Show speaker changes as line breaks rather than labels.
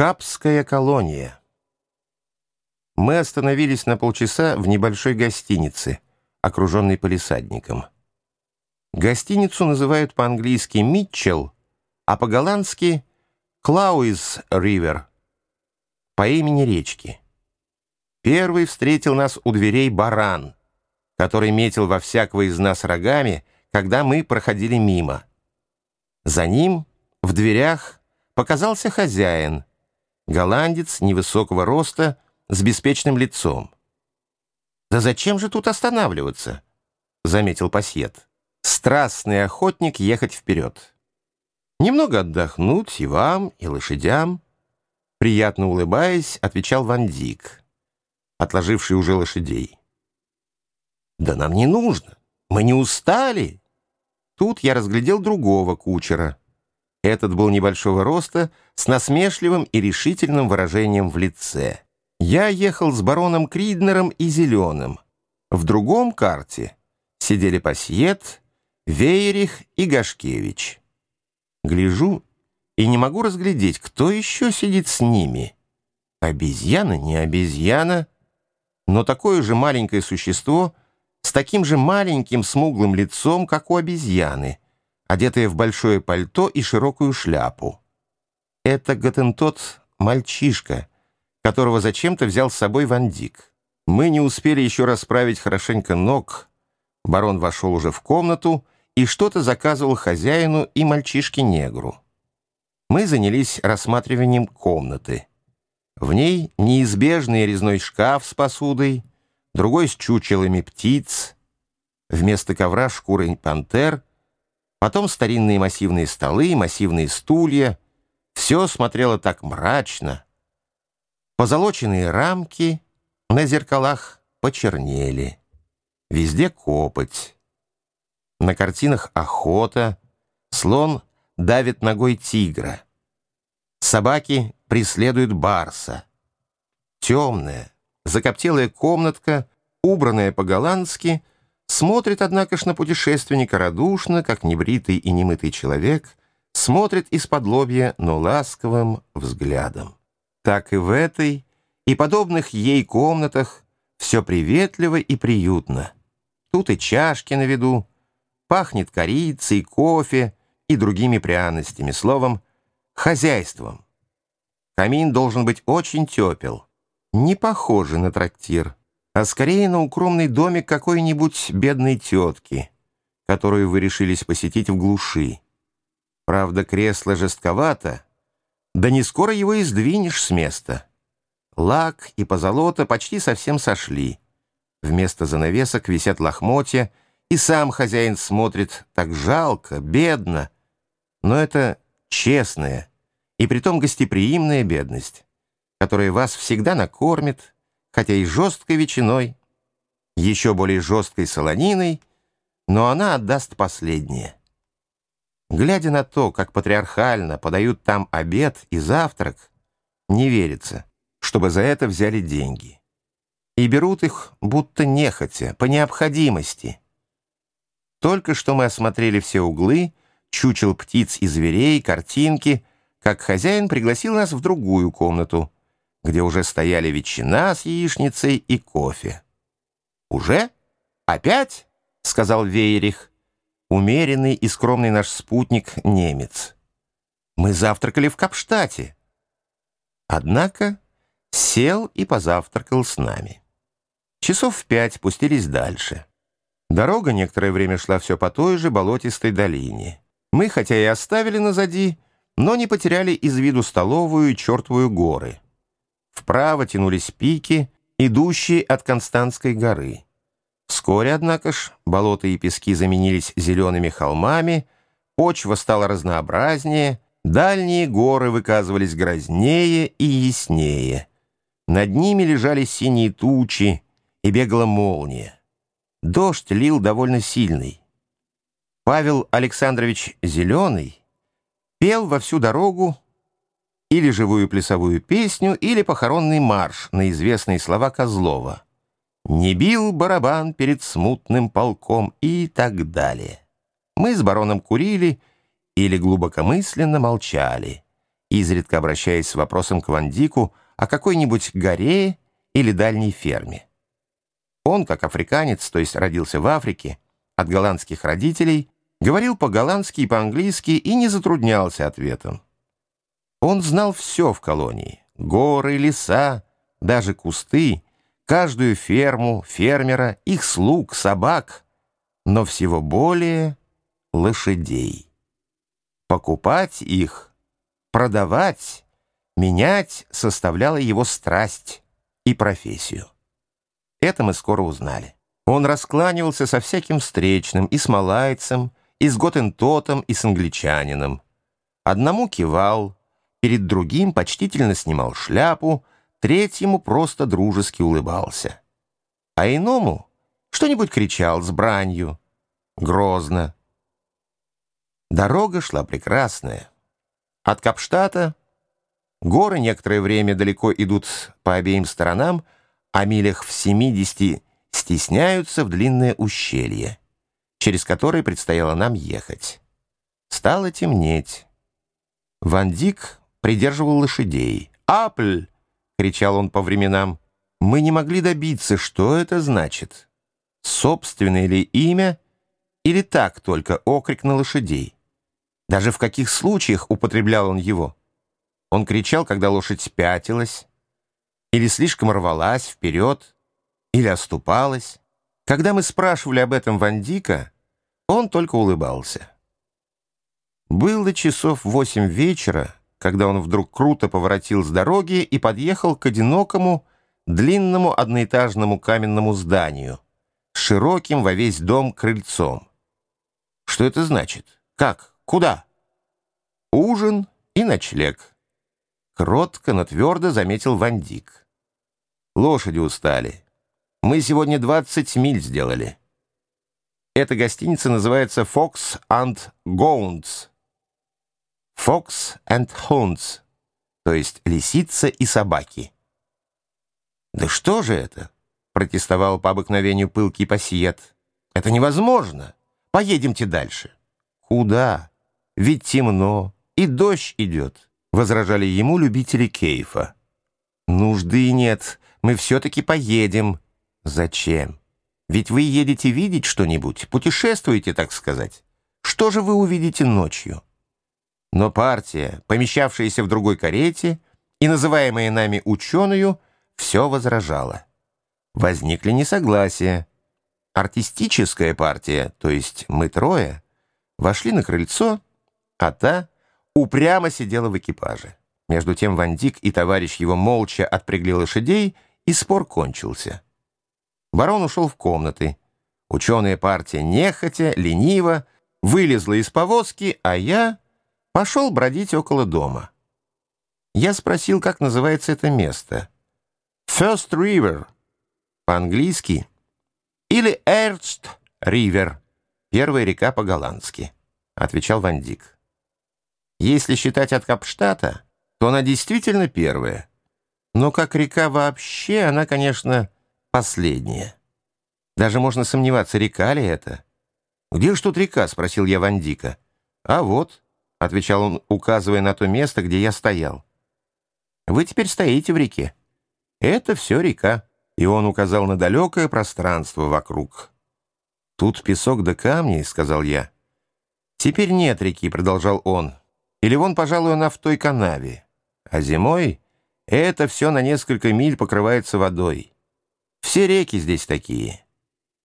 Капская колония. Мы остановились на полчаса в небольшой гостинице, окруженной полисадником. Гостиницу называют по-английски «Митчелл», а по-голландски «Клауис Ривер» по имени речки. Первый встретил нас у дверей баран, который метил во всякого из нас рогами, когда мы проходили мимо. За ним в дверях показался хозяин — Голландец невысокого роста, с беспечным лицом. «Да зачем же тут останавливаться?» — заметил пассет. «Страстный охотник ехать вперед. Немного отдохнуть и вам, и лошадям». Приятно улыбаясь, отвечал Ван Дик, отложивший уже лошадей. «Да нам не нужно. Мы не устали». Тут я разглядел другого кучера — этот был небольшого роста, с насмешливым и решительным выражением в лице. Я ехал с бароном Криднером и Зеленым. В другом карте сидели Пассиет, Вейерих и Гашкевич. Гляжу и не могу разглядеть, кто еще сидит с ними. Обезьяна не обезьяна, но такое же маленькое существо с таким же маленьким смуглым лицом, как у обезьяны — одетая в большое пальто и широкую шляпу. Это Готентот мальчишка, которого зачем-то взял с собой Ван Дик. Мы не успели еще расправить хорошенько ног. Барон вошел уже в комнату и что-то заказывал хозяину и мальчишке-негру. Мы занялись рассматриванием комнаты. В ней неизбежный резной шкаф с посудой, другой с чучелами птиц, вместо ковра шкурой пантер — Потом старинные массивные столы, массивные стулья. Все смотрело так мрачно. Позолоченные рамки на зеркалах почернели. Везде копоть. На картинах охота. Слон давит ногой тигра. Собаки преследуют барса. Темная, закоптелая комнатка, убранная по-голландски — Смотрит, однако ж, на путешественника радушно, как небритый и немытый человек, смотрит из-под лобья, но ласковым взглядом. Так и в этой и подобных ей комнатах все приветливо и приютно. Тут и чашки на виду, пахнет корицей, кофе и другими пряностями, словом, хозяйством. Камин должен быть очень тепел, не похожий на трактир а скорее на укромный домик какой-нибудь бедной тетки, которую вы решились посетить в глуши. Правда, кресло жестковато, да не скоро его и сдвинешь с места. Лак и позолота почти совсем сошли. Вместо занавесок висят лохмотья, и сам хозяин смотрит так жалко, бедно. Но это честная и притом гостеприимная бедность, которая вас всегда накормит, хотя и жесткой ветчиной, еще более жесткой солониной, но она отдаст последнее. Глядя на то, как патриархально подают там обед и завтрак, не верится, чтобы за это взяли деньги. И берут их будто нехотя, по необходимости. Только что мы осмотрели все углы, чучел птиц и зверей, картинки, как хозяин пригласил нас в другую комнату — где уже стояли ветчина с яичницей и кофе. «Уже? Опять?» — сказал Вейерих, умеренный и скромный наш спутник немец. «Мы завтракали в Капштате». Однако сел и позавтракал с нами. Часов в пять спустились дальше. Дорога некоторое время шла все по той же болотистой долине. Мы, хотя и оставили назади, но не потеряли из виду столовую и чертовую горы. Вправо тянулись пики, идущие от Константской горы. Вскоре, однако ж, болота и пески заменились зелеными холмами, почва стала разнообразнее, дальние горы выказывались грознее и яснее. Над ними лежали синие тучи и бегала молния. Дождь лил довольно сильный. Павел Александрович Зеленый пел во всю дорогу или живую плясовую песню, или похоронный марш на известные слова Козлова. «Не бил барабан перед смутным полком» и так далее. Мы с бароном курили или глубокомысленно молчали, изредка обращаясь с вопросом к Вандику о какой-нибудь горе или дальней ферме. Он, как африканец, то есть родился в Африке, от голландских родителей, говорил по-голландски и по-английски и не затруднялся ответом. Он знал все в колонии — горы, леса, даже кусты, каждую ферму, фермера, их слуг, собак, но всего более лошадей. Покупать их, продавать, менять составляла его страсть и профессию. Это мы скоро узнали. Он раскланивался со всяким встречным и с малайцем, и с готентотом, и с англичанином. Одному кивал, перед другим почтительно снимал шляпу, третьему просто дружески улыбался. А иному что-нибудь кричал с бранью, грозно. Дорога шла прекрасная. От Капштата горы некоторое время далеко идут по обеим сторонам, а милях в семидесяти стесняются в длинное ущелье, через которое предстояло нам ехать. Стало темнеть. Ван Дик придерживал лошадей. «Апль!» — кричал он по временам. Мы не могли добиться, что это значит. Собственное ли имя или так только окрик на лошадей? Даже в каких случаях употреблял он его? Он кричал, когда лошадь пятилась, или слишком рвалась вперед, или оступалась. Когда мы спрашивали об этом Вандика, он только улыбался. Было часов восемь вечера, когда он вдруг круто поворотил с дороги и подъехал к одинокому, длинному одноэтажному каменному зданию, широким во весь дом крыльцом. Что это значит? Как? Куда? Ужин и ночлег. Кротко, но твердо заметил Вандик. Лошади устали. Мы сегодня 20 миль сделали. Эта гостиница называется Fox and Gounds. Fox and Hounds, то есть лисица и собаки. «Да что же это?» — протестовал по обыкновению пылкий пассиет. «Это невозможно. Поедемте дальше». «Куда? Ведь темно, и дождь идет», — возражали ему любители кейфа. «Нужды нет, мы все-таки поедем». «Зачем? Ведь вы едете видеть что-нибудь, путешествуете, так сказать. Что же вы увидите ночью?» Но партия, помещавшаяся в другой карете и называемая нами ученую, все возражала. Возникли несогласия. Артистическая партия, то есть мы трое, вошли на крыльцо, а та упрямо сидела в экипаже. Между тем Вандик и товарищ его молча отпрягли лошадей, и спор кончился. Барон ушел в комнаты. Ученая партия нехотя, лениво, вылезла из повозки, а я пошел бродить около дома. Я спросил, как называется это место — First River по-английски или Erst River, первая река по-голландски, отвечал Вандик. Если считать от Капштата, то она действительно первая, но как река вообще, она, конечно, последняя. Даже можно сомневаться, река ли это. «Где ж тут река?» — спросил я Вандика. «А вот», — отвечал он, указывая на то место, где я стоял. «Вы теперь стоите в реке». Это все река, и он указал на далекое пространство вокруг. «Тут песок да камни», — сказал я. «Теперь нет реки», — продолжал он. «Или вон, пожалуй, она в той канаве. А зимой это все на несколько миль покрывается водой. Все реки здесь такие.